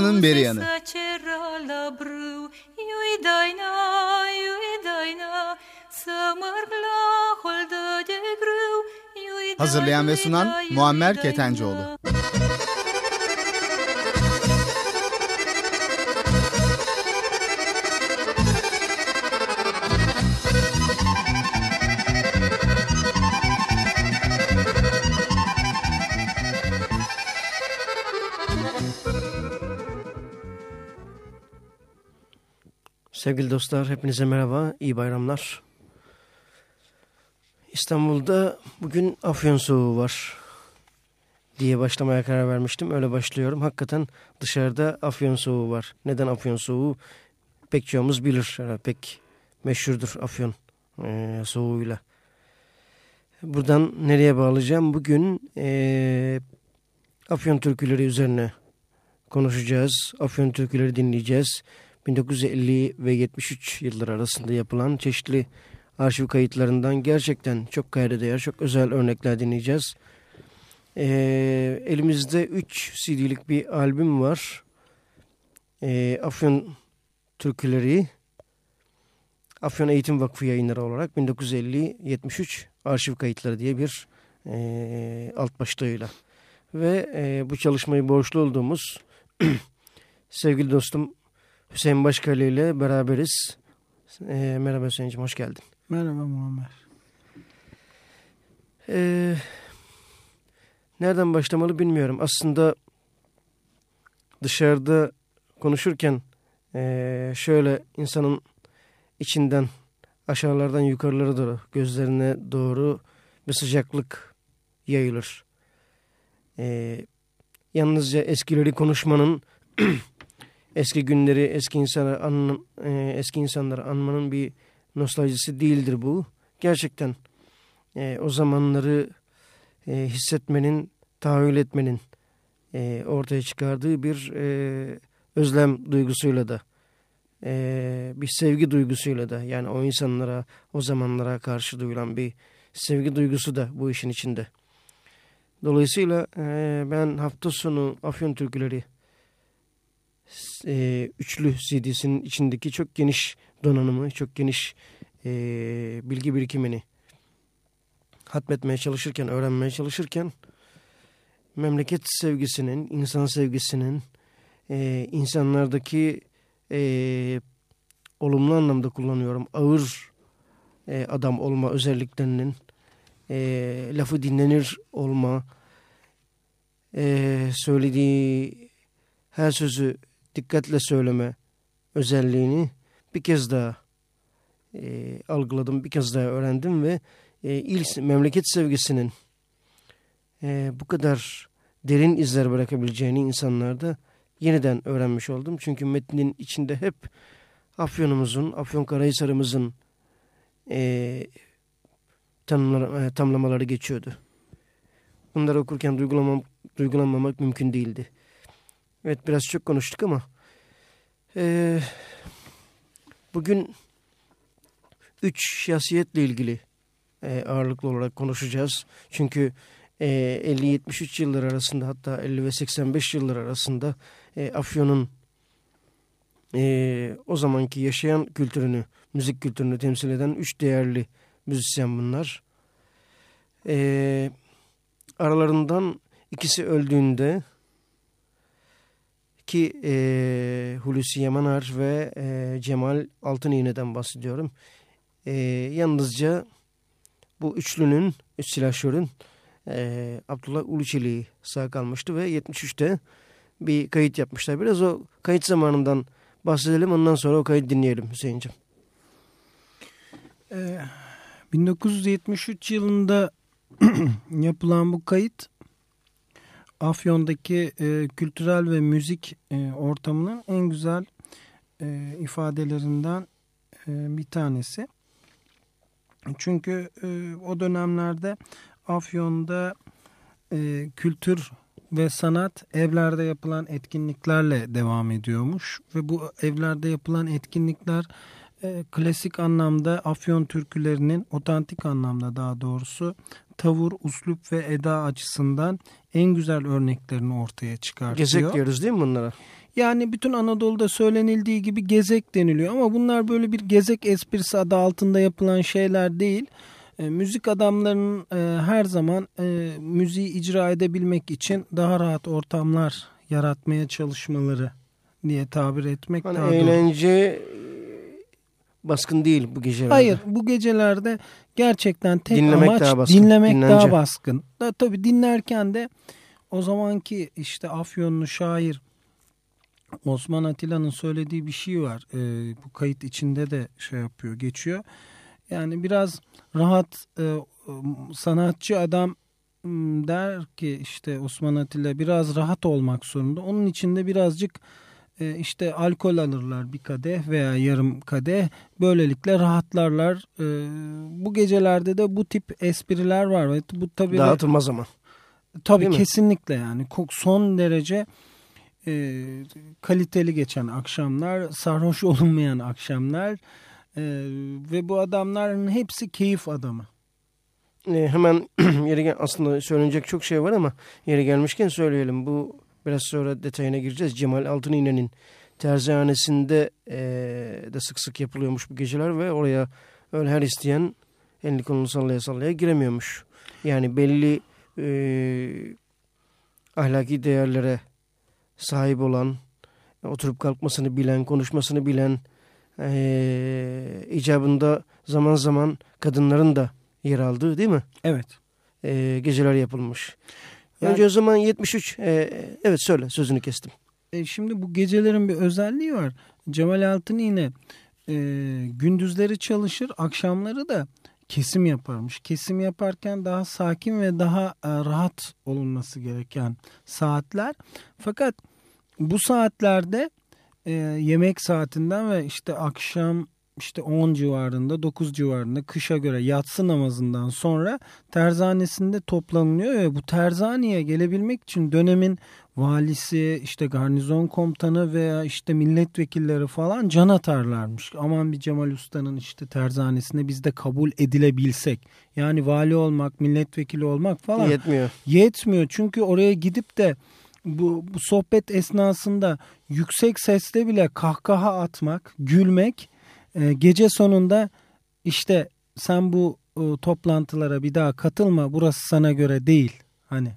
Tuna'nın beri yanı. Hazırlayan ve sunan Muammer Ketencoğlu. Sevgili dostlar, hepinize merhaba, iyi bayramlar. İstanbul'da bugün Afyon soğuğu var diye başlamaya karar vermiştim. Öyle başlıyorum. Hakikaten dışarıda Afyon soğuğu var. Neden Afyon soğuğu? Pek çoğumuz bilir. Pek meşhurdur Afyon e, soğuğuyla. Buradan nereye bağlayacağım? Bugün e, Afyon türküleri üzerine konuşacağız. Afyon türküleri dinleyeceğiz. 1950 ve 73 yıllar arasında yapılan çeşitli arşiv kayıtlarından gerçekten çok kayda değer, çok özel örnekler dinleyeceğiz. Ee, elimizde 3 CD'lik bir albüm var. Ee, Afyon Türküleri, Afyon Eğitim Vakfı yayınları olarak 1950-73 arşiv kayıtları diye bir e, alt başlığıyla. Ve e, bu çalışmayı borçlu olduğumuz sevgili dostum Hüseyin Başkale ile beraberiz. E, merhaba Hüseyin'cim hoş geldin. Merhaba Muammer. Ee, nereden başlamalı bilmiyorum. Aslında dışarıda konuşurken e, şöyle insanın içinden aşağılardan yukarılara doğru gözlerine doğru bir sıcaklık yayılır. Ee, yalnızca eskileri konuşmanın eski günleri eski insanları anın, e, eski insanları anmanın bir nostaljisi değildir bu. Gerçekten e, o zamanları e, hissetmenin, tahayyül etmenin e, ortaya çıkardığı bir e, özlem duygusuyla da e, bir sevgi duygusuyla da yani o insanlara, o zamanlara karşı duyulan bir sevgi duygusu da bu işin içinde. Dolayısıyla e, ben hafta sonu Afyon Türküleri e, üçlü CD'sinin içindeki çok geniş donanımı, çok geniş e, bilgi birikimini hatmetmeye çalışırken, öğrenmeye çalışırken memleket sevgisinin, insan sevgisinin, e, insanlardaki e, olumlu anlamda kullanıyorum ağır e, adam olma özelliklerinin, e, lafı dinlenir olma, e, söylediği her sözü dikkatle söyleme özelliğini bir kez daha e, algıladım, bir kez daha öğrendim ve e, il, memleket sevgisinin e, bu kadar derin izler bırakabileceğini insanlarda yeniden öğrenmiş oldum. Çünkü metnin içinde hep Afyon'umuzun, Afyonkarahisar'ımızın e, e, tamlamaları geçiyordu. Bunları okurken duygulamam, duygulanmamak mümkün değildi. Evet biraz çok konuştuk ama e, bugün üç şahsiyetle ilgili e, ağırlıklı olarak konuşacağız. Çünkü e, 50-73 yıllar arasında hatta 50 ve 85 yıllar arasında e, Afyon'un e, o zamanki yaşayan kültürünü, müzik kültürünü temsil eden üç değerli müzisyen bunlar. E, aralarından ikisi öldüğünde ki e, Hulusi Yamanar ve e, Cemal Altıniğne'den bahsediyorum. E, yalnızca bu üçlünün, üç silahşörün e, Abdullah Uluçeli sağ kalmıştı ve 73'te bir kayıt yapmışlar. Biraz o kayıt zamanından bahsedelim ondan sonra o kayıt dinleyelim Hüseyin'ciğim. Ee, 1973 yılında yapılan bu kayıt Afyon'daki e, kültürel ve müzik e, ortamının en güzel e, ifadelerinden e, bir tanesi. Çünkü e, o dönemlerde Afyon'da e, kültür ve sanat evlerde yapılan etkinliklerle devam ediyormuş. Ve bu evlerde yapılan etkinlikler e, klasik anlamda Afyon türkülerinin otantik anlamda daha doğrusu tavır, uslup ve eda açısından en güzel örneklerini ortaya çıkartıyor. Gezek diyoruz değil mi bunlara? Yani bütün Anadolu'da söylenildiği gibi gezek deniliyor ama bunlar böyle bir gezek esprisi adı altında yapılan şeyler değil. E, müzik adamlarının e, her zaman e, müziği icra edebilmek için daha rahat ortamlar yaratmaya çalışmaları diye tabir etmek hani daha eğlence doğru. Baskın değil bu gecelerde. Hayır bu gecelerde gerçekten tek dinlemek amaç daha baskın. dinlemek Dinlence. daha baskın. Da, tabii dinlerken de o zamanki işte Afyonlu şair Osman Atilla'nın söylediği bir şey var. Ee, bu kayıt içinde de şey yapıyor, geçiyor. Yani biraz rahat e, sanatçı adam der ki işte Osman Atilla biraz rahat olmak zorunda. Onun içinde birazcık işte alkol alırlar bir kadeh veya yarım kadeh. Böylelikle rahatlarlar. E, bu gecelerde de bu tip espriler var. Bu tabii Dağıtılmaz ama. Tabii Değil kesinlikle yani son derece e, kaliteli geçen akşamlar, sarhoş olunmayan akşamlar e, ve bu adamların hepsi keyif adamı. E, hemen yeri aslında söylenecek çok şey var ama yeri gelmişken söyleyelim. Bu biraz sonra detayına gireceğiz. Cemal Altınine'nin terzihanesinde e, de sık sık yapılıyormuş bu geceler ve oraya öyle her isteyen elini kolunu sallaya sallaya giremiyormuş. Yani belli e, ahlaki değerlere sahip olan, oturup kalkmasını bilen, konuşmasını bilen, e, icabında zaman zaman kadınların da yer aldığı değil mi? Evet. E, geceler yapılmış. Yani, Önce o zaman 73, e, evet söyle sözünü kestim. E, şimdi bu gecelerin bir özelliği var. Cemal Altın yine e, gündüzleri çalışır, akşamları da kesim yaparmış. Kesim yaparken daha sakin ve daha e, rahat olunması gereken saatler. Fakat bu saatlerde e, yemek saatinden ve işte akşam işte 10 civarında 9 civarında kışa göre yatsı namazından sonra terzanesinde toplanılıyor ve bu terzaneye gelebilmek için dönemin valisi işte garnizon komutanı veya işte milletvekilleri falan can atarlarmış. Aman bir Cemal Usta'nın işte terzanesine biz de kabul edilebilsek. Yani vali olmak, milletvekili olmak falan. Yetmiyor. Yetmiyor çünkü oraya gidip de bu, bu sohbet esnasında yüksek sesle bile kahkaha atmak, gülmek e, gece sonunda işte sen bu e, toplantılara bir daha katılma burası sana göre değil hani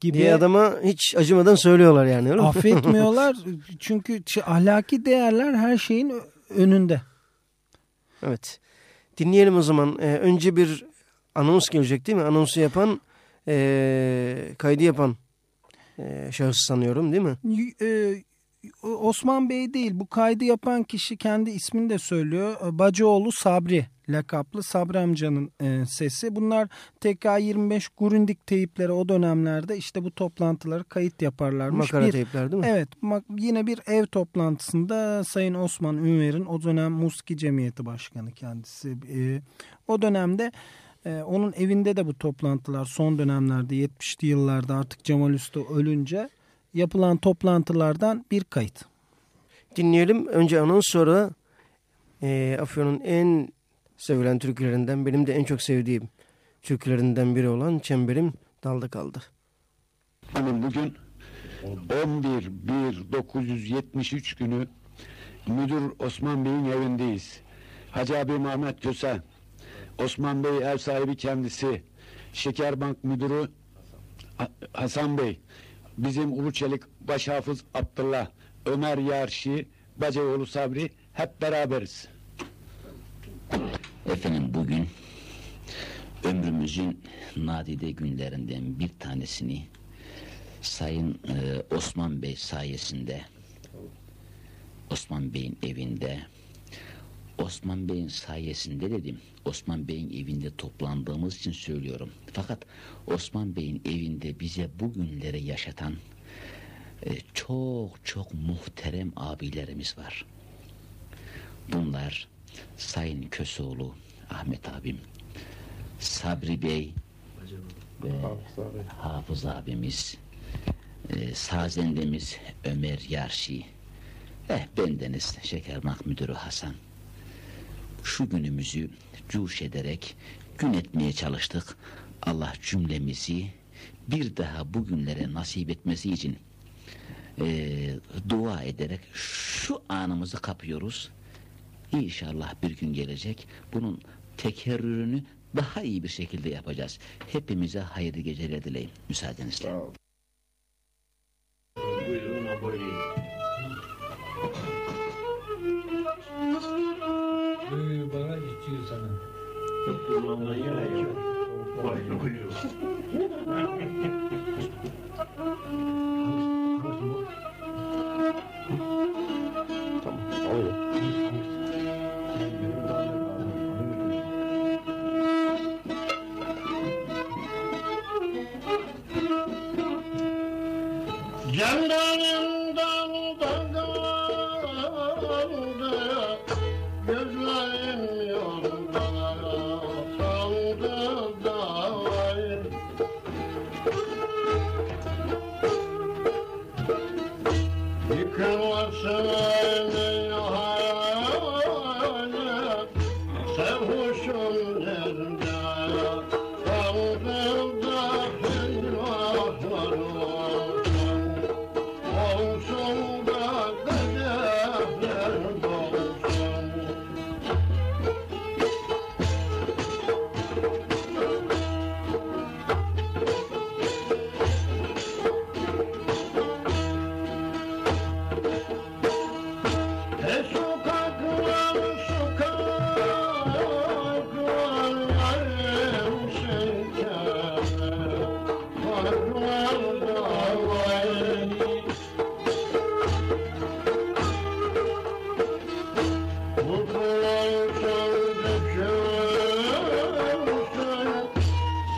gibi. Diye adama hiç acımadan söylüyorlar yani öyle Affetmiyorlar çünkü ahlaki değerler her şeyin önünde. Evet dinleyelim o zaman ee, önce bir anons gelecek değil mi anonsu yapan e, kaydı yapan e, şahıs sanıyorum değil mi? E, Osman Bey değil bu kaydı yapan kişi kendi ismini de söylüyor. Bacıoğlu Sabri lakaplı Sabri amcanın e, sesi. Bunlar TK25 Grundig teyipleri o dönemlerde işte bu toplantıları kayıt yaparlarmış. Makara bir, teyipler değil mi? Evet yine bir ev toplantısında Sayın Osman Ünver'in o dönem Muski Cemiyeti Başkanı kendisi. E, o dönemde e, onun evinde de bu toplantılar son dönemlerde 70'li yıllarda artık Cemal Usta ölünce yapılan toplantılardan bir kayıt. Dinleyelim. Önce anons sonra e, Afyon'un en sevilen türkülerinden benim de en çok sevdiğim türkülerinden biri olan Çemberim Dalda Kaldı. Hanım bugün 11-1-973 günü Müdür Osman Bey'in evindeyiz. Hacı abi Mehmet Köse, Osman Bey ev sahibi kendisi, Şekerbank Müdürü Hasan Bey, bizim Uluçelik Başhafız Abdullah, Ömer Yarşi, Bacıoğlu Sabri hep beraberiz. Efendim bugün ömrümüzün nadide günlerinden bir tanesini Sayın e, Osman Bey sayesinde Osman Bey'in evinde Osman Bey'in sayesinde dedim. Osman Bey'in evinde toplandığımız için söylüyorum. Fakat Osman Bey'in evinde bize bu günleri yaşatan e, çok çok muhterem abilerimiz var. Bunlar Sayın Köseoğlu, Ahmet abim, Sabri Bey ve Hafız abimiz, e, Sazendemiz Ömer Yarşi, eh bendeniz Şekermak Müdürü Hasan. Şu günümüzü cuş ederek gün etmeye çalıştık. Allah cümlemizi bir daha bugünlere nasip etmesi için e, dua ederek şu anımızı kapıyoruz. İnşallah bir gün gelecek. Bunun tekerrürünü daha iyi bir şekilde yapacağız. Hepimize hayırlı geceler dileyim müsaadenizle. Buyurun Kullanmaya gerek yok. Buyurun buyurun.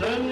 Sen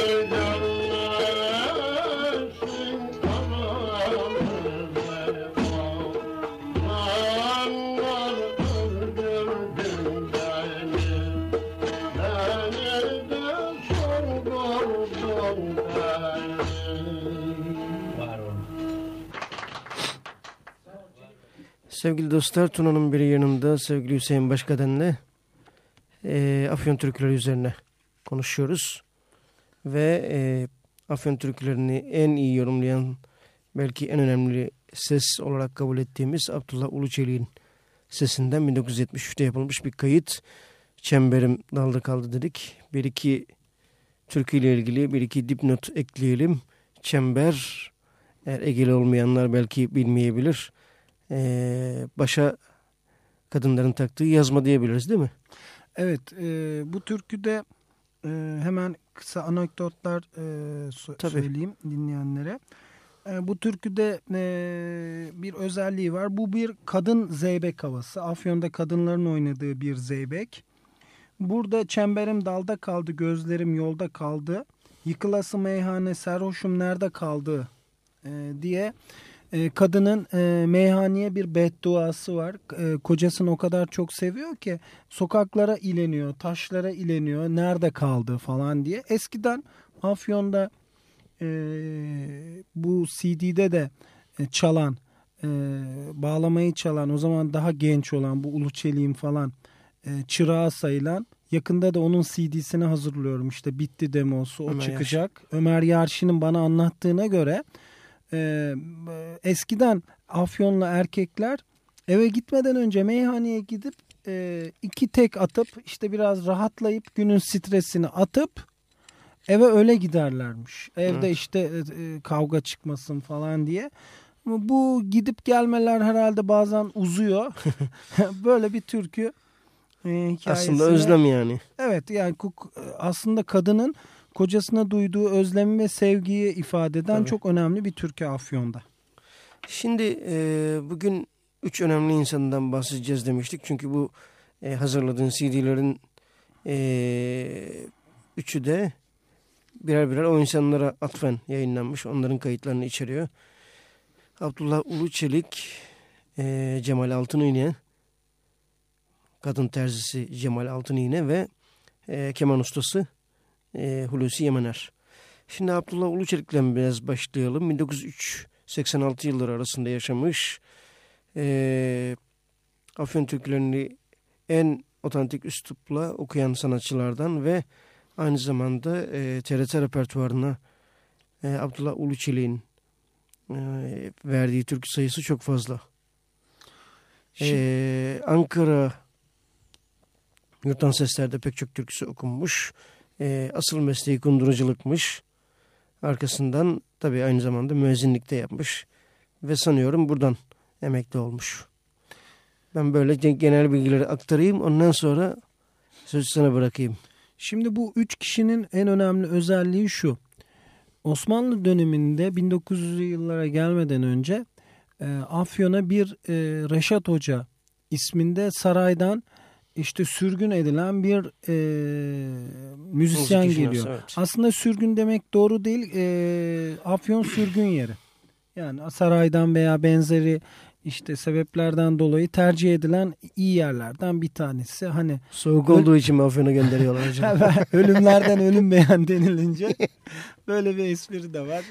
Sevgili dostlar Tuna'nın biri yanımda sevgili Hüseyin Başkaden'le e, Afyon türküleri üzerine konuşuyoruz. Ve e, Afyon türkülerini en iyi yorumlayan belki en önemli ses olarak kabul ettiğimiz Abdullah Uluçelik'in sesinden 1973'te yapılmış bir kayıt. Çemberim dalda kaldı dedik. Bir iki türküyle ilgili bir iki dipnot ekleyelim. Çember eğer Egeli olmayanlar belki bilmeyebilir. Ee, başa kadınların taktığı yazma diyebiliriz değil mi? Evet e, bu türküde e, hemen kısa anekdotlar e, so- Tabii. söyleyeyim dinleyenlere. E, bu türküde e, bir özelliği var. Bu bir kadın zeybek havası. Afyon'da kadınların oynadığı bir zeybek. Burada çemberim dalda kaldı, gözlerim yolda kaldı. Yıkılası meyhane, serhoşum nerede kaldı e, diye e, kadının e, meyhaneye bir bedduası var. E, kocasını o kadar çok seviyor ki sokaklara ileniyor, taşlara ileniyor, nerede kaldı falan diye. Eskiden Afyon'da e, bu CD'de de e, çalan, e, bağlamayı çalan, o zaman daha genç olan bu Ulu Çelik'in falan e, çırağı sayılan yakında da onun CD'sini hazırlıyorum. İşte bitti demosu o Ömer çıkacak. Ömer Yarşin'in bana anlattığına göre e, eskiden Afyonlu erkekler eve gitmeden önce meyhaneye gidip e, iki tek atıp işte biraz rahatlayıp günün stresini atıp eve öyle giderlermiş. Evde Evet. işte e, kavga çıkmasın falan diye. Ama bu gidip gelmeler herhalde bazen uzuyor. Böyle bir türkü e, hikayesine. Aslında özlem yani. Evet yani kuk- aslında kadının kocasına duyduğu özlemi ve sevgiyi ifade eden Tabii. çok önemli bir türkü Afyon'da. Şimdi e, bugün üç önemli insandan bahsedeceğiz demiştik. Çünkü bu e, hazırladığın CD'lerin e, üçü de birer birer o insanlara atfen yayınlanmış. Onların kayıtlarını içeriyor. Abdullah Uluçelik, e, Cemal Altıniğne, kadın terzisi Cemal Altıniğne ve e, keman ustası e, Hulusi Yemener. Şimdi Abdullah Uluçelik'le biraz başlayalım. 1903 86 yılları arasında yaşamış. E, Afyon türkülerini en otantik üslupla okuyan sanatçılardan ve aynı zamanda e, TRT repertuarına e, Abdullah Uluçelik'in e, verdiği türkü sayısı çok fazla. E, Ankara Yurttan Sesler'de pek çok türküsü okunmuş. E, asıl mesleği kunduruculukmuş. Arkasından tabii aynı zamanda müezzinlikte yapmış. Ve sanıyorum buradan emekli olmuş. Ben böyle gen- genel bilgileri aktarayım. Ondan sonra sözü sana bırakayım. Şimdi bu üç kişinin en önemli özelliği şu. Osmanlı döneminde 1900'lü yıllara gelmeden önce e, Afyon'a bir e, Reşat Hoca isminde saraydan işte sürgün edilen bir e, müzisyen Müzik geliyor. evet. Aslında sürgün demek doğru değil. E, Afyon sürgün yeri. Yani saraydan veya benzeri işte sebeplerden dolayı tercih edilen iyi yerlerden bir tanesi. Hani Soğuk olduğu için mi Afyon'a gönderiyorlar acaba? ölümlerden ölüm beğen denilince böyle bir espri de var.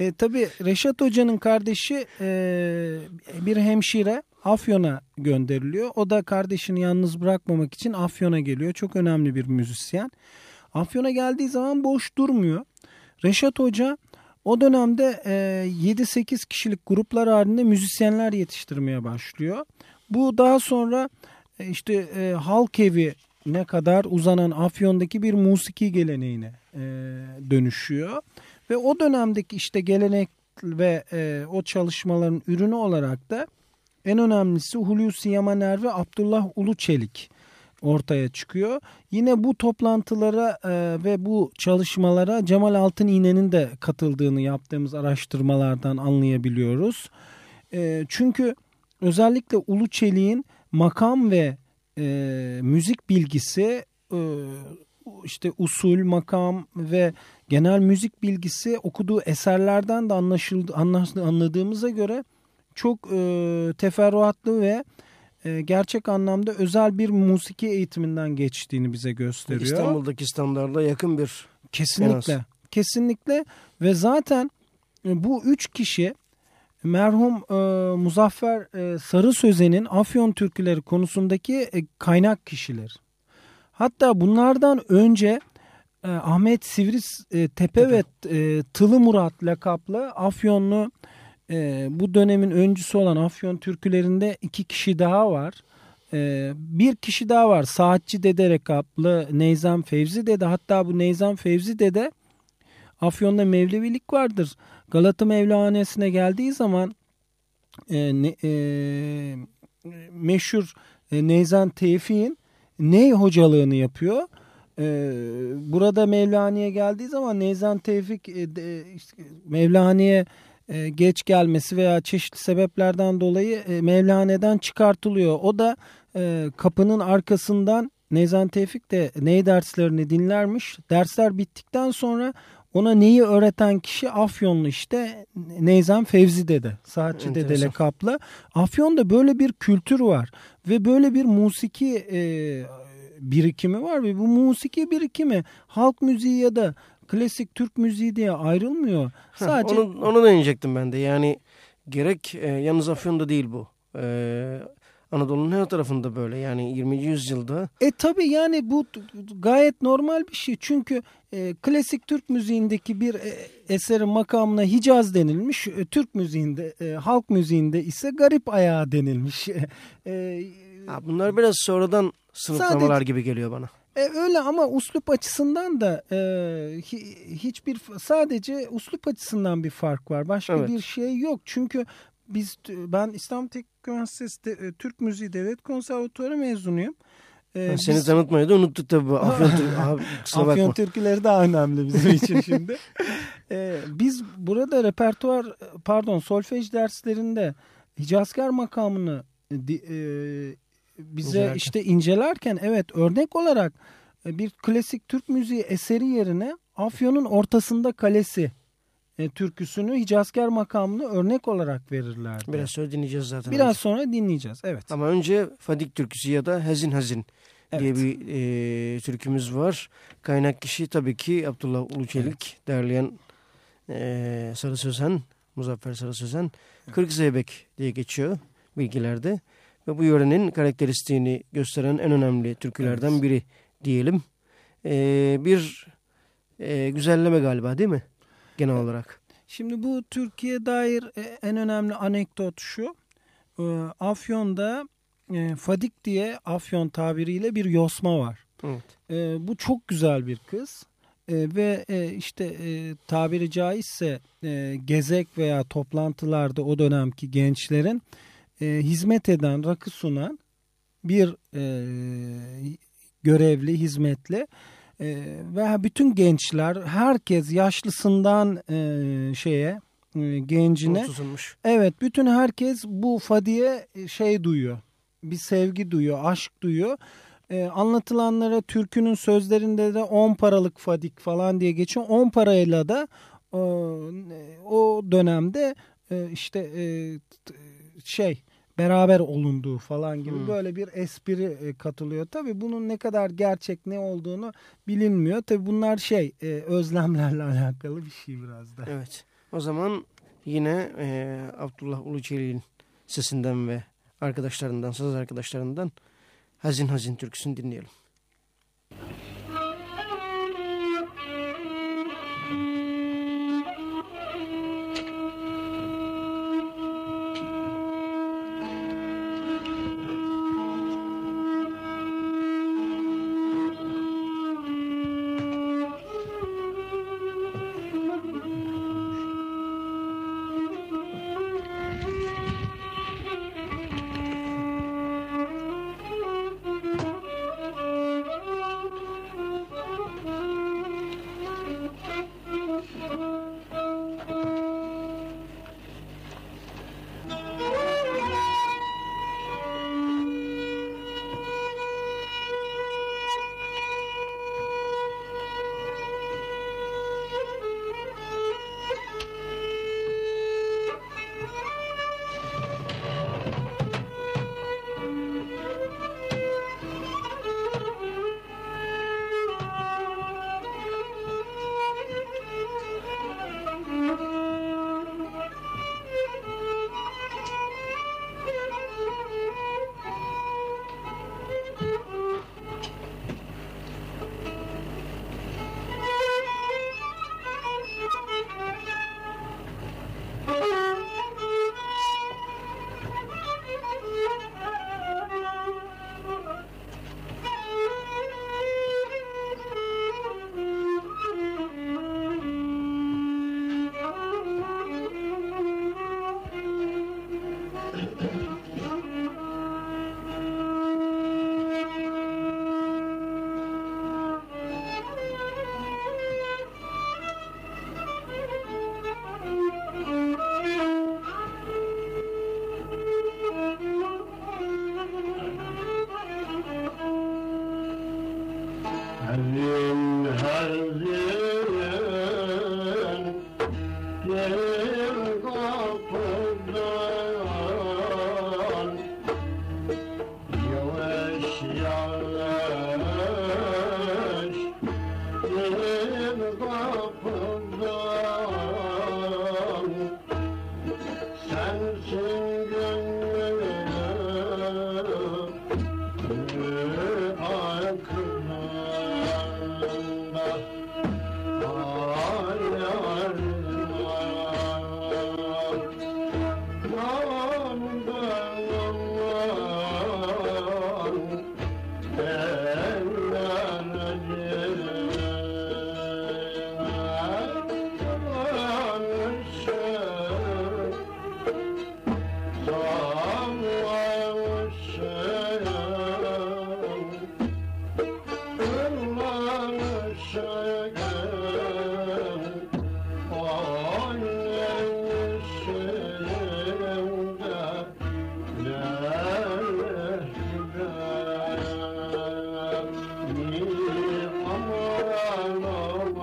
E, tabii Reşat Hoca'nın kardeşi e, bir hemşire Afyon'a gönderiliyor. O da kardeşini yalnız bırakmamak için Afyon'a geliyor. Çok önemli bir müzisyen. Afyon'a geldiği zaman boş durmuyor. Reşat Hoca o dönemde e, 7-8 kişilik gruplar halinde müzisyenler yetiştirmeye başlıyor. Bu daha sonra e, işte e, halk evi ne kadar uzanan Afyon'daki bir musiki geleneğine e, dönüşüyor. Ve o dönemdeki işte gelenek ve e, o çalışmaların ürünü olarak da en önemlisi Hulusi Yamaner ve Abdullah Uluçelik ortaya çıkıyor. Yine bu toplantılara e, ve bu çalışmalara Cemal Altın İğne'nin de katıldığını yaptığımız araştırmalardan anlayabiliyoruz. E, çünkü özellikle Uluçelik'in makam ve e, müzik bilgisi işte usul, makam ve genel müzik bilgisi okuduğu eserlerden de anlaşıldı, anlaş- anladığımıza göre çok e, teferruatlı ve e, gerçek anlamda özel bir musiki eğitiminden geçtiğini bize gösteriyor. İstanbul'daki standarda yakın bir Kesinlikle. Kesinlikle ve zaten e, bu üç kişi merhum e, Muzaffer e, Sarı Sözen'in Afyon türküleri konusundaki e, kaynak kişiler. Hatta bunlardan önce e, Ahmet Sivris e, Tepe ve e, Tılı Murat lakaplı Afyonlu e, bu dönemin öncüsü olan Afyon türkülerinde iki kişi daha var. E, bir kişi daha var. Saatçi Dede lakaplı Neyzam Fevzi Dede. Hatta bu Neyzam Fevzi Dede Afyon'da Mevlevilik vardır. Galata Mevlahanesi'ne geldiği zaman e, ne, e, meşhur e, Neyzan Tevfik'in ney hocalığını yapıyor. E, burada Mevlani'ye geldiği zaman Neyzan Tevfik e, Mevlani'ye e, geç gelmesi veya çeşitli sebeplerden dolayı e, Mevlane'den çıkartılıyor. O da e, kapının arkasından Neyzan Tevfik de ney derslerini dinlermiş. Dersler bittikten sonra ona neyi öğreten kişi Afyonlu işte Neyzan Fevzi dede. Saatçi Enteresan. dedele kapla. Afyon'da böyle bir kültür var ve böyle bir musiki e, birikimi var ve bu musiki birikimi halk müziği ya da klasik Türk müziği diye ayrılmıyor. Ha, Sadece onu, onu da inecektim ben de. Yani gerek e, yalnız Afyon'da değil bu. E, Anadolu'nun her tarafında böyle. Yani 20. yüzyılda E tabi yani bu gayet normal bir şey. Çünkü e, klasik Türk müziğindeki bir e, eserin makamına Hicaz denilmiş. E, Türk müziğinde, e, halk müziğinde ise garip ayağı denilmiş. E, ha, bunlar biraz sonradan sınıflamalar Sadece- gibi geliyor bana. E, öyle ama uslup açısından da e, hi- hiçbir sadece uslup açısından bir fark var. Başka Evet. bir şey yok. Çünkü biz ben İstanbul Teknik Üniversitesi e, Türk Müziği Devlet Konservatuarı mezunuyum. E, Ben seni biz- tanıtmayı da unuttuk tabii. Afyon, abi. Afyon türküleri daha önemli bizim için şimdi. Ee, biz burada repertuar pardon solfej derslerinde Hicazkar makamını di- e, bize İncelerken. işte incelerken evet örnek olarak e, bir klasik Türk müziği eseri yerine Afyon'un ortasında kalesi e, türküsünü Hicazkar makamını örnek olarak verirlerdi. Biraz sonra dinleyeceğiz zaten. Biraz sonra dinleyeceğiz. Evet. Ama önce Fadik türküsü ya da Hazin Hazin diye Evet. bir e, türkümüz var. Kaynak kişi tabii ki Abdullah Uluçelik, derleyen e, Sarı Sözen, Muzaffer Sarı Sözen. Kırk Zeybek diye geçiyor bilgilerde. Ve bu yörenin karakteristiğini gösteren en önemli türkülerden Evet. biri diyelim. E, bir e, güzelleme galiba değil mi? Genel olarak. Şimdi bu Türkiye dair e, en önemli anekdot şu. E, Afyon'da e, Fadik diye Afyon tabiriyle bir yosma var. Evet. E, bu çok güzel bir kız. E, ve e, işte tabiri caizse gezek veya toplantılarda o dönemki gençlerin e, hizmet eden, rakı sunan bir e, görevli, hizmetli e, ve bütün gençler, herkes yaşlısından e, şeye, e, gencine, Unutulmuş. evet bütün herkes bu Fadi'ye e, şey duyuyor, bir sevgi duyuyor, aşk duyuyor. E, anlatılanlara türkünün sözlerinde de 10 paralık Fadik falan diye geçiyor. 10 parayla da e, o dönemde e, işte e, şey beraber olunduğu falan gibi Hmm. böyle bir espri e, katılıyor. Tabii bunun ne kadar gerçek ne olduğunu bilinmiyor. Tabii bunlar şey e, özlemlerle alakalı bir şey biraz da. Evet. O zaman yine e, Abdullah Uluçelik'in sesinden ve arkadaşlarından, saz arkadaşlarından Hazin Hazin türküsünü dinleyelim.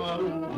Maru.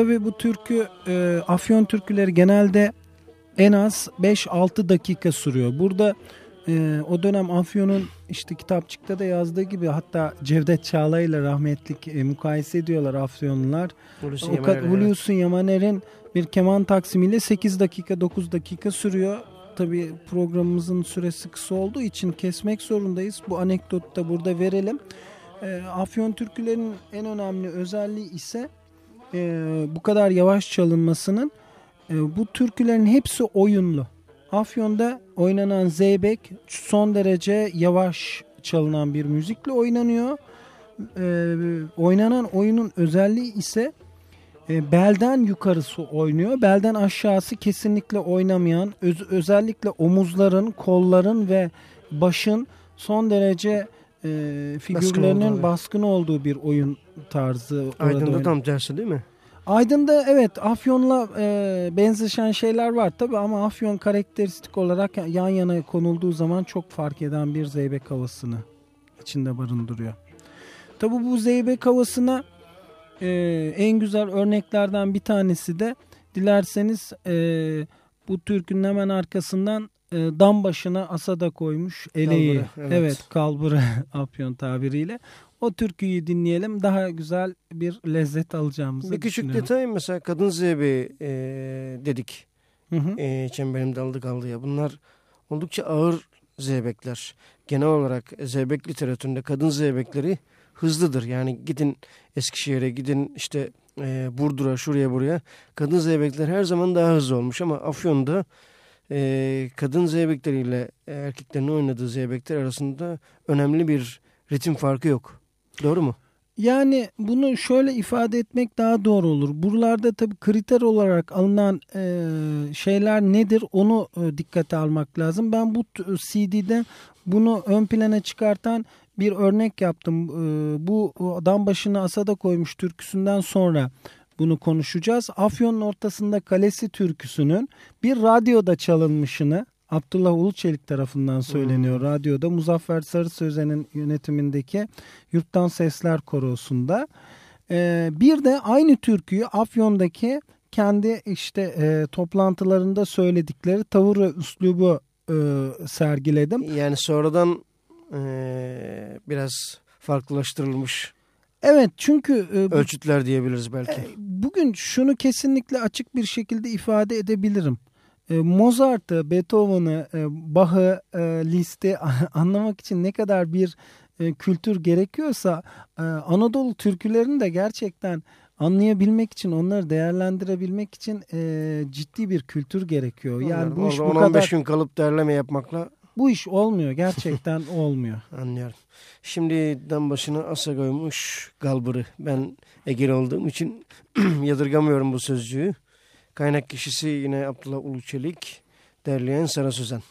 Tabii bu türkü e, Afyon türküleri genelde en az 5-6 dakika sürüyor. Burada e, o dönem Afyon'un işte kitapçıkta da yazdığı gibi hatta Cevdet Çağla ile rahmetlik e, mukayese ediyorlar Afyonlular. Hulusi Yamaner, Yamaner'in bir keman taksimiyle 8 dakika 9 dakika sürüyor. Tabii programımızın süresi kısa olduğu için kesmek zorundayız. Bu anekdotu da burada verelim. E, Afyon türkülerinin en önemli özelliği ise e, bu kadar yavaş çalınmasının e, bu türkülerin hepsi oyunlu. Afyon'da oynanan zeybek son derece yavaş çalınan bir müzikle oynanıyor. E, oynanan oyunun özelliği ise e, belden yukarısı oynuyor. Belden aşağısı kesinlikle oynamayan öz- özellikle omuzların, kolların ve başın son derece e, figürlerinin baskın, olduğu bir oyun tarzı. Aydın'da tam tersi değil mi? Aydın'da evet Afyon'la e, benzeşen şeyler var tabi ama Afyon karakteristik olarak yan yana konulduğu zaman çok fark eden bir zeybek havasını içinde barındırıyor. Tabi bu zeybek havasına e, en güzel örneklerden bir tanesi de dilerseniz e, bu türkünün hemen arkasından e, dam başına asada koymuş eleği. Kalbura, evet. evet kalbura Afyon tabiriyle. O türküyü dinleyelim. Daha güzel bir lezzet alacağımızı Bir küçük detay mesela kadın zebi e, dedik. Hı hı. E, çemberim daldı kaldı ya. Bunlar oldukça ağır zeybekler. Genel olarak zeybek literatüründe kadın zeybekleri hızlıdır. Yani gidin Eskişehir'e gidin işte e, Burdur'a şuraya buraya. Kadın zeybekler her zaman daha hızlı olmuş ama Afyon'da e, kadın zeybekleriyle erkeklerin oynadığı zeybekler arasında önemli bir ritim farkı yok. Doğru mu? Yani bunu şöyle ifade etmek daha doğru olur. Buralarda tabii kriter olarak alınan e, şeyler nedir onu e, dikkate almak lazım. Ben bu CD'de bunu ön plana çıkartan bir örnek yaptım. E, bu adam başına asada koymuş türküsünden sonra bunu konuşacağız. Afyon'un ortasında kalesi türküsünün bir radyoda çalınmışını Abdullah Uluçelik tarafından söyleniyor radyoda. Muzaffer Sarı Sözen'in yönetimindeki Yurttan Sesler Korosu'nda. Ee, bir de aynı türküyü Afyon'daki kendi işte e, toplantılarında söyledikleri tavır ve üslubu e, sergiledim. Yani sonradan e, biraz farklılaştırılmış Evet çünkü e, bu- ölçütler diyebiliriz belki. bugün şunu kesinlikle açık bir şekilde ifade edebilirim. E, Mozart'ı, Beethoven'ı, e, Bach'ı, e, Liszt'i anlamak için ne kadar bir e, kültür gerekiyorsa e, Anadolu türkülerini de gerçekten anlayabilmek için, onları değerlendirebilmek için e, ciddi bir kültür gerekiyor. Yani bu iş bu Orada 10-15 kadar gün kalıp derleme yapmakla bu iş olmuyor. Gerçekten olmuyor. anlıyorum. Şimdi dam başına asa koymuş galbırı. Ben Egeli olduğum için yadırgamıyorum bu sözcüğü. Kaynak kişisi yine Abdullah Uluçelik, derleyen Sara Sözen.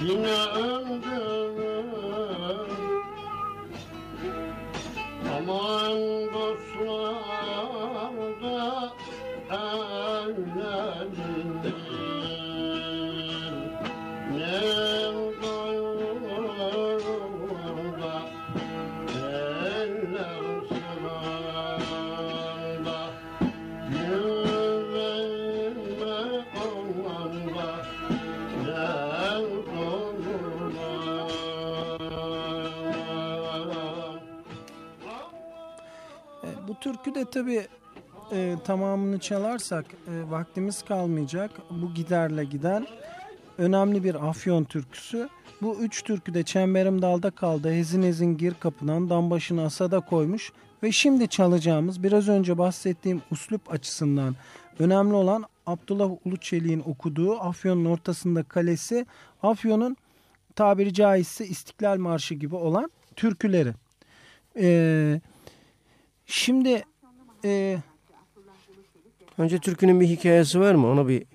You know. Tabii e, tamamını çalarsak e, vaktimiz kalmayacak. Bu giderle giden önemli bir Afyon türküsü. Bu üç türkü de Çemberim Dalda Kaldı, Hezin Hezin Gir Kapıdan, Dam Başını Asada koymuş. Ve şimdi çalacağımız biraz önce bahsettiğim uslup açısından önemli olan Abdullah Uluçelik'in okuduğu Afyon'un ortasında kalesi, Afyon'un tabiri caizse İstiklal Marşı gibi olan türküleri. Ee, şimdi e, Önce türkünün bir hikayesi var mı? Onu bir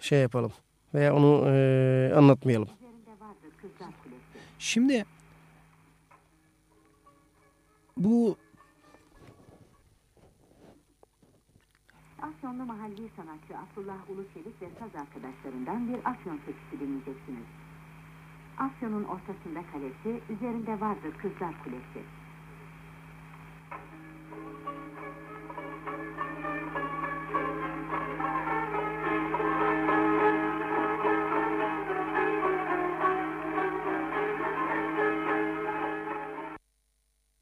şey yapalım. Veya onu e, anlatmayalım. Şimdi bu Afyonlu mahalli sanatçı Abdullah Uluçelik ve saz arkadaşlarından bir Afyon türküsü dinleyeceksiniz. Afyon'un ortasında kalesi, üzerinde vardır Kızlar Kulesi.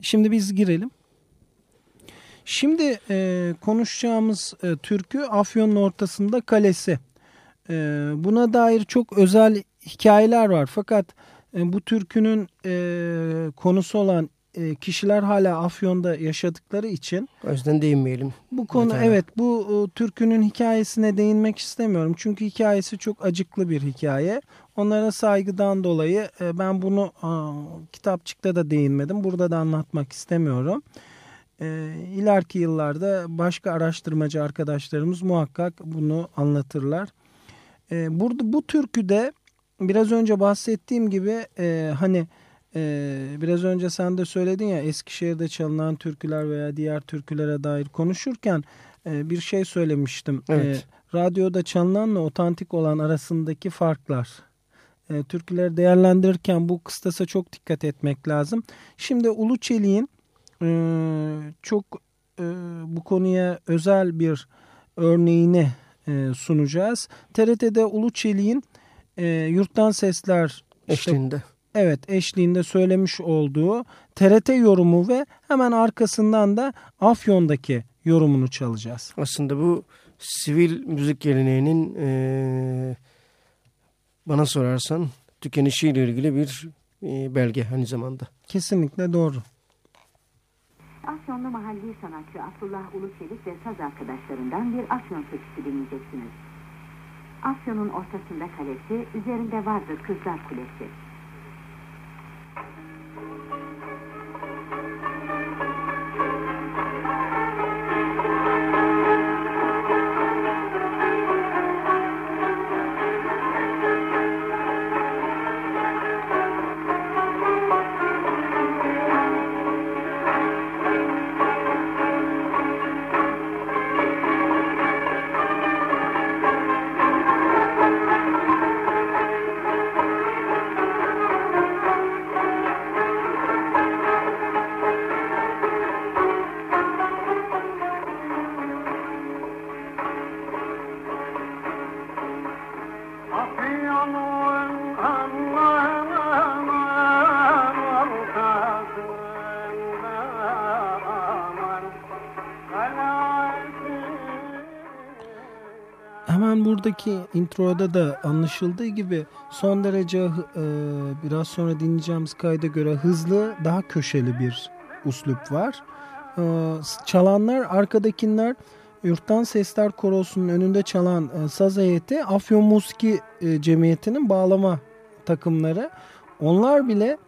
Şimdi biz girelim. Şimdi e, konuşacağımız e, türkü Afyon'un ortasında kalesi. E, buna dair çok özel hikayeler var. Fakat e, bu türkünün e, konusu olan e, kişiler hala Afyon'da yaşadıkları için. O yüzden değinmeyelim. Bu konu Detaylı. evet bu e, türkünün hikayesine değinmek istemiyorum. Çünkü hikayesi çok acıklı bir hikaye. Onlara saygıdan dolayı e, ben bunu aa, kitapçıkta da değinmedim. Burada da anlatmak istemiyorum. E, ileriki yıllarda başka araştırmacı arkadaşlarımız muhakkak bunu anlatırlar. E, burada bu türküde biraz önce bahsettiğim gibi e, hani e, biraz önce sen de söyledin ya Eskişehir'de çalınan türküler veya diğer türkülere dair konuşurken e, bir şey söylemiştim. Evet. E, radyoda çalınanla otantik olan arasındaki farklar. E, türküleri değerlendirirken bu kıstasa çok dikkat etmek lazım. Şimdi Ulu Çelik'in e, çok e, bu konuya özel bir örneğini e, sunacağız. TRT'de Ulu Çelik'in e, Yurttan Sesler işte, Eşliğinde. Evet eşliğinde söylemiş olduğu TRT yorumu ve hemen arkasından da Afyon'daki yorumunu çalacağız. Aslında bu sivil müzik geleneğinin e, bana sorarsan tükenişiyle ilgili bir e, belge aynı zamanda. Kesinlikle doğru. Afyonlu mahalli sanatçı Abdullah Uluçelik ve saz arkadaşlarından bir Afyon türküsü dinleyeceksiniz. Afyon'un ortasında kalesi, üzerinde vardır Kızlar Kulesi. thank you Buradaki introda da anlaşıldığı gibi son derece e, biraz sonra dinleyeceğimiz kayda göre hızlı, daha köşeli bir uslup var. E, çalanlar, arkadakiler Yurttan Sesler Korosu'nun önünde çalan e, saz heyeti Afyon Musiki e, Cemiyeti'nin bağlama takımları. Onlar bile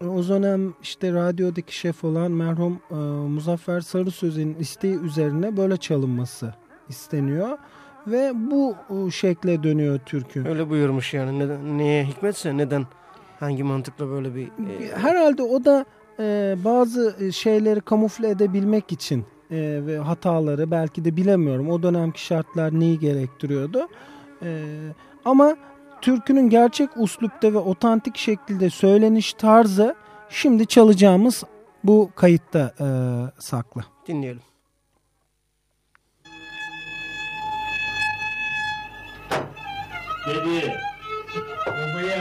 e, o dönem işte radyodaki şef olan merhum e, Muzaffer Sarı Söz'ün isteği üzerine böyle çalınması isteniyor. Ve bu e, şekle dönüyor türkü. Öyle buyurmuş yani. Neden, neye hikmetse neden hangi mantıkla böyle bir... e, Herhalde o da e, bazı şeyleri kamufle edebilmek için e, ve hataları belki de bilemiyorum. O dönemki şartlar neyi gerektiriyordu. E, ama türkünün gerçek uslupta ve otantik şekilde söyleniş tarzı şimdi çalacağımız bu kayıtta e, saklı. dinleyelim. 爹爹，我不要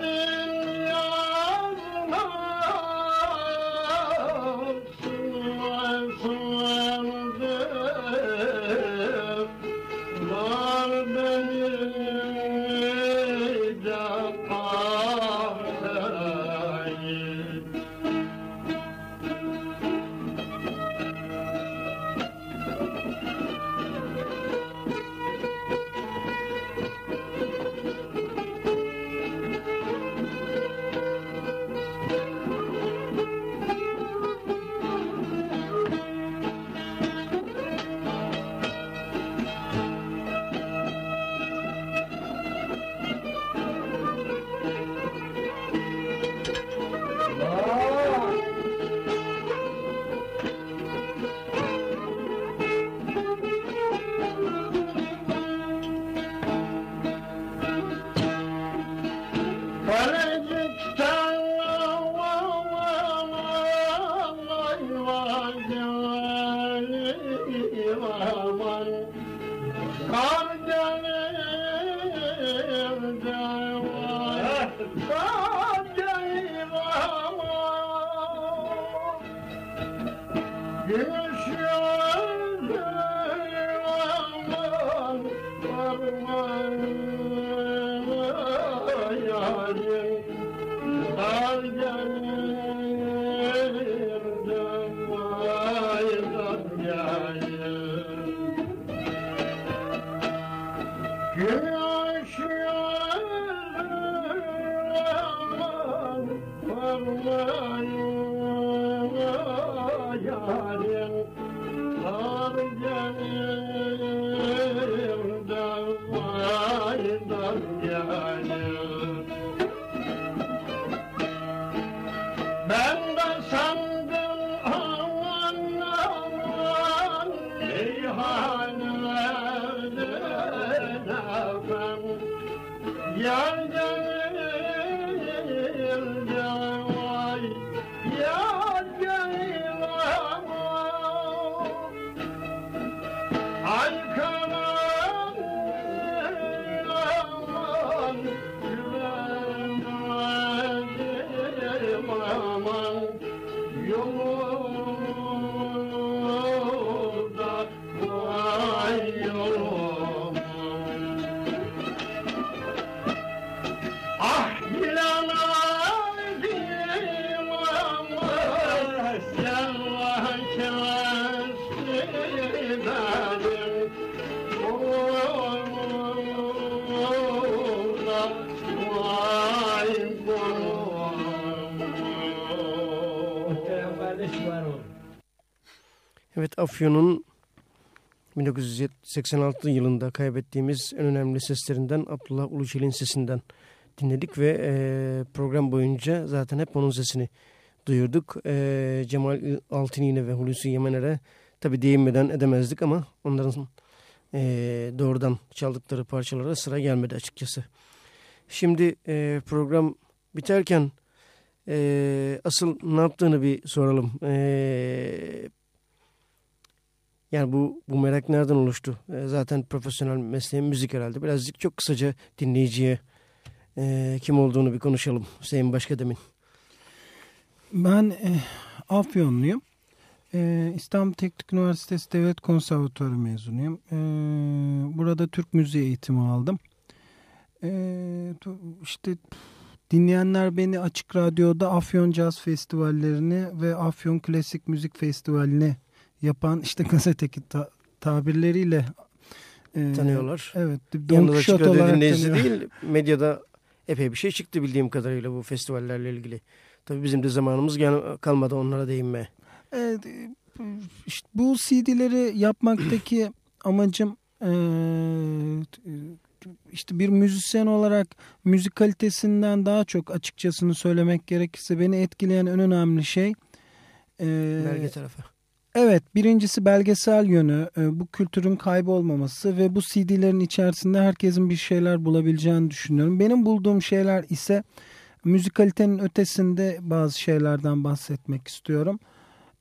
Amen. Afyon'un 1986 yılında kaybettiğimiz en önemli seslerinden Abdullah Uluçel'in sesinden dinledik ve e, program boyunca zaten hep onun sesini duyurduk. E, Cemal Altınine ve Hulusi Yemener'e tabi değinmeden edemezdik ama onların e, doğrudan çaldıkları parçalara sıra gelmedi açıkçası. Şimdi e, program biterken e, asıl ne yaptığını bir soralım. E, yani bu bu merak nereden oluştu? E, zaten profesyonel mesleğim müzik herhalde. Birazcık çok kısaca dinleyiciye e, kim olduğunu bir konuşalım. Hüseyin Başkademin. Ben e, Afyonluyum. E, İstanbul Teknik Üniversitesi Devlet Konservatuarı mezunuyum. E, burada Türk müziği eğitimi aldım. E, işte dinleyenler beni Açık Radyo'da Afyon Jazz Festivallerini ve Afyon Klasik Müzik Festivali'ni yapan işte gazeteki ta tabirleriyle e, tanıyorlar. Evet. Don Quixote olarak dinleyici değil medyada epey bir şey çıktı bildiğim kadarıyla bu festivallerle ilgili. Tabii bizim de zamanımız kalmadı onlara değinmeye. Evet, işte bu CD'leri yapmaktaki amacım e, işte bir müzisyen olarak müzik kalitesinden daha çok açıkçasını söylemek gerekirse beni etkileyen en önemli şey e, belge tarafı. Evet birincisi belgesel yönü e, bu kültürün kaybolmaması ve bu CD'lerin içerisinde herkesin bir şeyler bulabileceğini düşünüyorum. Benim bulduğum şeyler ise müzikalitenin ötesinde bazı şeylerden bahsetmek istiyorum.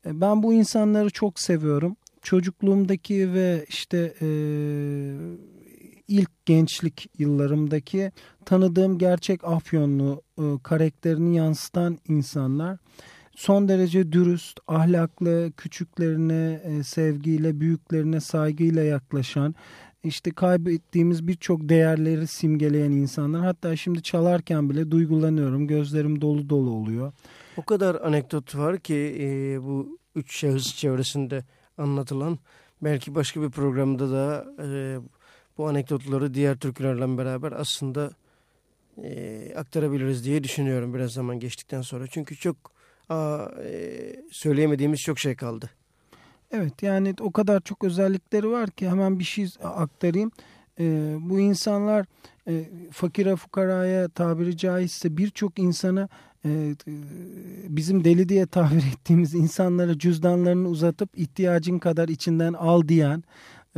E, ben bu insanları çok seviyorum. Çocukluğumdaki ve işte e, ilk gençlik yıllarımdaki tanıdığım gerçek Afyonlu e, karakterini yansıtan insanlar son derece dürüst, ahlaklı, küçüklerine e, sevgiyle, büyüklerine saygıyla yaklaşan, işte kaybettiğimiz birçok değerleri simgeleyen insanlar. Hatta şimdi çalarken bile duygulanıyorum, gözlerim dolu dolu oluyor. O kadar anekdot var ki e, bu üç şahıs çevresinde anlatılan. Belki başka bir programda da e, bu anekdotları diğer türkülerle beraber aslında e, aktarabiliriz diye düşünüyorum biraz zaman geçtikten sonra. Çünkü çok e, söyleyemediğimiz çok şey kaldı. Evet yani o kadar çok özellikleri var ki hemen bir şey aktarayım. E, bu insanlar e, fakire fukaraya tabiri caizse birçok insana e, bizim deli diye tabir ettiğimiz insanlara cüzdanlarını uzatıp ihtiyacın kadar içinden al diyen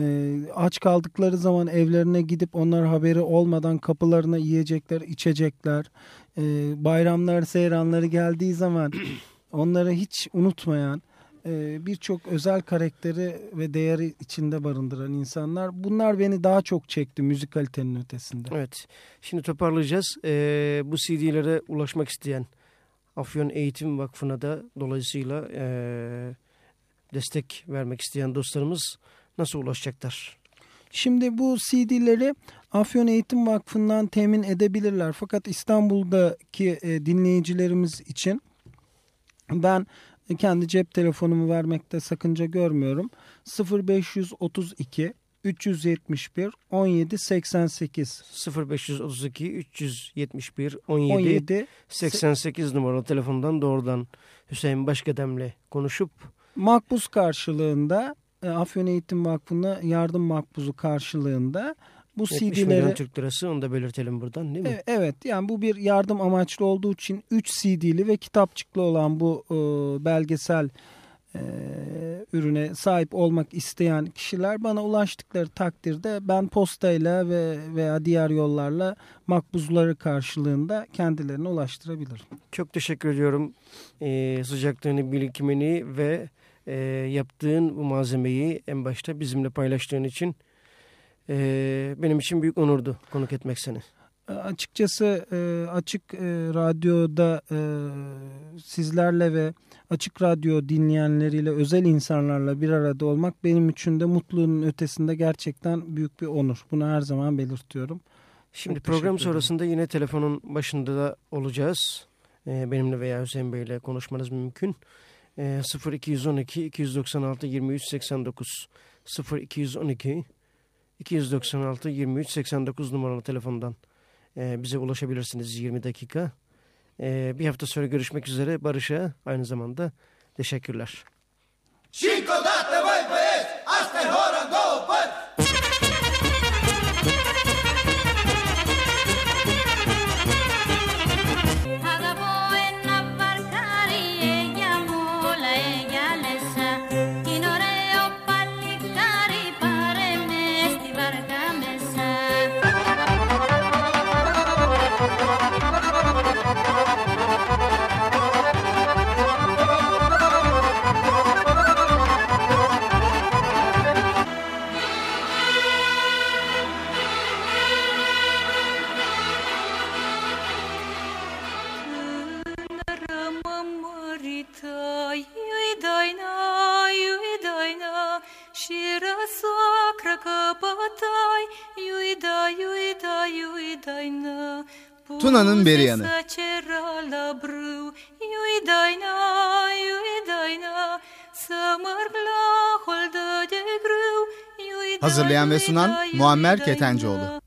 e, aç kaldıkları zaman evlerine gidip onlar haberi olmadan kapılarına yiyecekler, içecekler, e, bayramlar, seyranları geldiği zaman onları hiç unutmayan e, birçok özel karakteri ve değeri içinde barındıran insanlar. Bunlar beni daha çok çekti müzikalitenin ötesinde. Evet. Şimdi toparlayacağız. E, bu CD'lere ulaşmak isteyen Afyon Eğitim Vakfı'na da dolayısıyla e, destek vermek isteyen dostlarımız nasıl ulaşacaklar? Şimdi bu CD'leri Afyon Eğitim Vakfı'ndan temin edebilirler. Fakat İstanbul'daki e, dinleyicilerimiz için ben kendi cep telefonumu vermekte sakınca görmüyorum. 0532 371 17 88 0532 371 17, 17 88 numaralı telefondan doğrudan Hüseyin Başkadem'le konuşup makbuz karşılığında Afyon Eğitim Vakfı'na yardım makbuzu karşılığında bu CD'leri Türk lirası onu da belirtelim buradan değil mi? E, evet yani bu bir yardım amaçlı olduğu için 3 CD'li ve kitapçıklı olan bu e, belgesel e, ürüne sahip olmak isteyen kişiler bana ulaştıkları takdirde ben postayla ve veya diğer yollarla makbuzları karşılığında kendilerine ulaştırabilirim. Çok teşekkür ediyorum ee, sıcaklığını, birikimini ve e, yaptığın bu malzemeyi en başta bizimle paylaştığın için e, benim için büyük onurdu konuk etmek seni. E, açıkçası e, açık e, radyoda e, sizlerle ve açık radyo dinleyenleriyle özel insanlarla bir arada olmak benim için de mutluluğun ötesinde gerçekten büyük bir onur. Bunu her zaman belirtiyorum. Şimdi Çok program sonrasında yine telefonun başında da olacağız. Ee, benimle veya Hüseyin Bey ile konuşmanız mümkün. Ee, 0212 296 23 89 0212 296 23 89 numaralı telefondan e, bize ulaşabilirsiniz 20 dakika. Ee, bir hafta sonra görüşmek üzere. Barış'a aynı zamanda teşekkürler. Cinco date voi paes, hasta hora Tuna'nın beri yanı. Hazırlayan ve sunan Muammer Ketencoğlu.